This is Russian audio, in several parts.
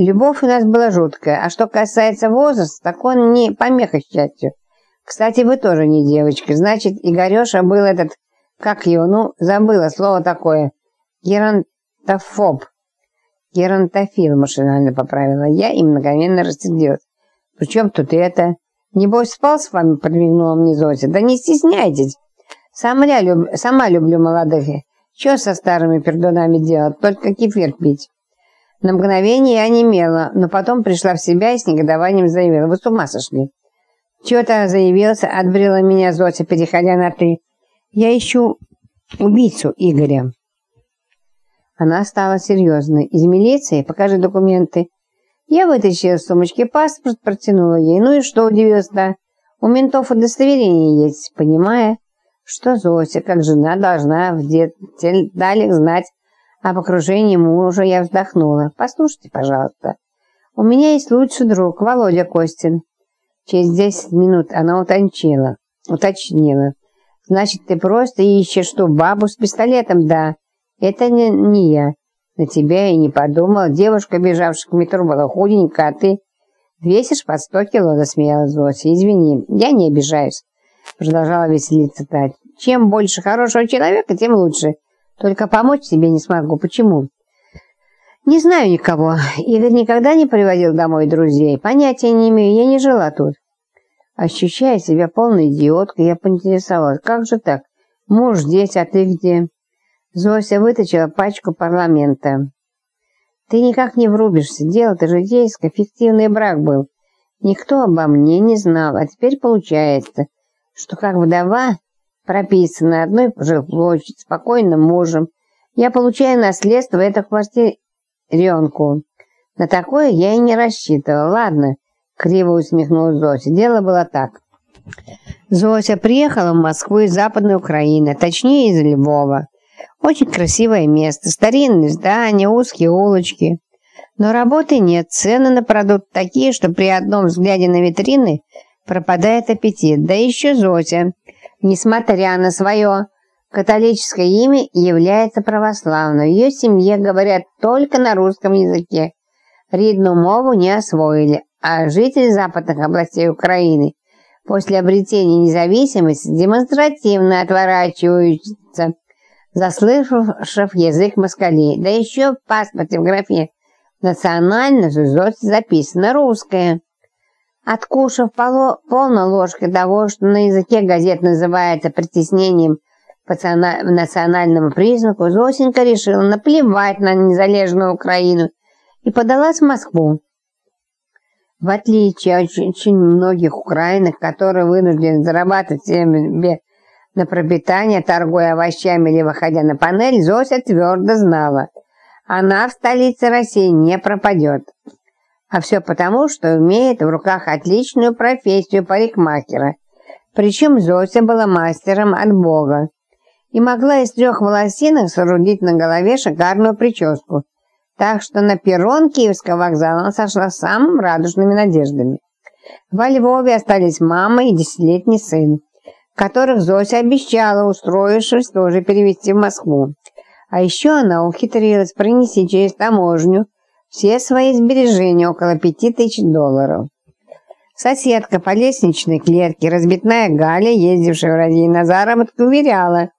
Любовь у нас была жуткая, а что касается возраста, так он не помеха счастью. Кстати, вы тоже не девочка, значит, Игореша был этот, как его, ну, забыла слово такое, геронтофоб. Геронтофил машинально поправила я и мгновенно рассердилась. Причем тут это? Небось, спал с вами, подмигнула мне Зося. Да не стесняйтесь. Сама, люб... Сама люблю молодых. Че со старыми пердунами делать? Только кефир пить. На мгновение я немела, но потом пришла в себя и с негодованием заявила. Вы с ума сошли? Чего-то заявился, отбрила меня Зося, переходя на «ты». Я ищу убийцу Игоря. Она стала серьезной. Из милиции? Покажи документы. Я вытащила из сумочки паспорт, протянула ей. Ну и что, удивилась-то? У ментов удостоверение есть, понимая, что Зося, как жена, должна в деталях знать об окружении мужа. Я вздохнула. Послушайте, пожалуйста. У меня есть лучший друг, Володя Костин. Через десять минут она утончила, уточнила. Значит, ты просто ищешь ту бабу с пистолетом, да? Это не, не я. На тебя я не подумал. Девушка, бежавшая к метро, была худенькая, а ты весишь под сто кило, засмеялась Зося. Извини, я не обижаюсь. Продолжала веселиться Тать. Чем больше хорошего человека, тем лучше. Только помочь тебе не смогу. Почему? Не знаю никого. Игорь никогда не приводил домой друзей. Понятия не имею, я не жила тут. Ощущая себя полной идиоткой, я поинтересовалась, как же так? Муж здесь, а ты где? Зося вытащила пачку парламента. «Ты никак не врубишься. Дело-то житейское, фиктивный брак был. Никто обо мне не знал, а теперь получается, что как вдова, прописана одной жилплощадь, спокойным мужем, я получаю наследство эту квартиренку. На такое я и не рассчитывала. Ладно, криво усмехнулась Зося. Дело было так. Зося приехала в Москву из Западной Украины, точнее из Львова. Очень красивое место, старинные здания, узкие улочки. Но работы нет, цены на продукт такие, что при одном взгляде на витрины пропадает аппетит. Да еще Зося, несмотря на свое католическое имя, является православной. Ее семье говорят только на русском языке. Ридную мову не освоили, а жители западных областей Украины после обретения независимости демонстративно отворачиваются заслышав язык москалей. Да еще в паспорте в графе «Национальность» записано русское. Откушав полной ложкой того, что на языке газет называется притеснением по национальному признаку, Зосенька решила наплевать на незалежную Украину и подалась в Москву. В отличие от очень многих украинок, которые вынуждены зарабатывать себе на пропитание, торгуя овощами или выходя на панель, Зося твердо знала. Она в столице России не пропадет. А все потому, что имеет в руках отличную профессию парикмахера. Причем Зося была мастером от Бога и могла из трех волосинок соорудить на голове шикарную прическу. Так что на перрон Киевского вокзала она сошла самым радужными надеждами. Во Львове остались мама и десятилетний сын которых Зося обещала, устроившись, тоже перевести в Москву. А еще она ухитрилась пронести через таможню все свои сбережения, около пяти тысяч долларов. Соседка по лестничной клетке, разбитная Галя, ездившая в Россию на заработки, уверяла,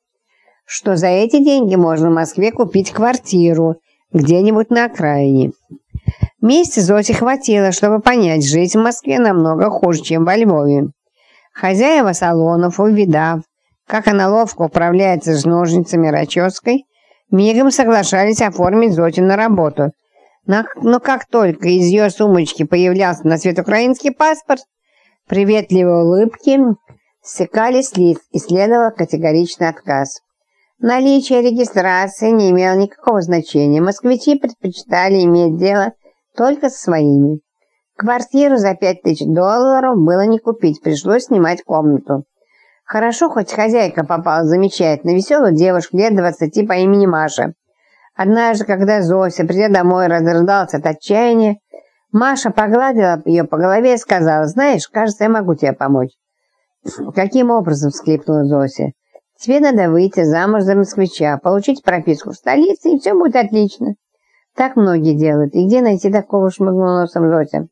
что за эти деньги можно в Москве купить квартиру где-нибудь на окраине. Месяца Зосе хватило, чтобы понять, жизнь в Москве намного хуже, чем во Львове. Хозяева салонов, увидав, как она ловко управляется с ножницами расческой, мигом соглашались оформить Зотю на работу. Но как только из ее сумочки появлялся на свет украинский паспорт, приветливые улыбки стекали с лиц и следовал категоричный отказ. Наличие регистрации не имело никакого значения. Москвичи предпочитали иметь дело только со своими. Квартиру за пять тысяч долларов было не купить, пришлось снимать комнату. Хорошо, хоть хозяйка попала замечательно, веселую девушку лет двадцати по имени Маша. Однажды, когда Зося, придя домой, разрыдался от отчаяния, Маша погладила ее по голове и сказала, «Знаешь, кажется, я могу тебе помочь». «Каким образом?» – всклипнула Зося. «Тебе надо выйти замуж за москвича, получить прописку в столице, и все будет отлично. Так многие делают. И где найти такого шмыгнул носом Зося?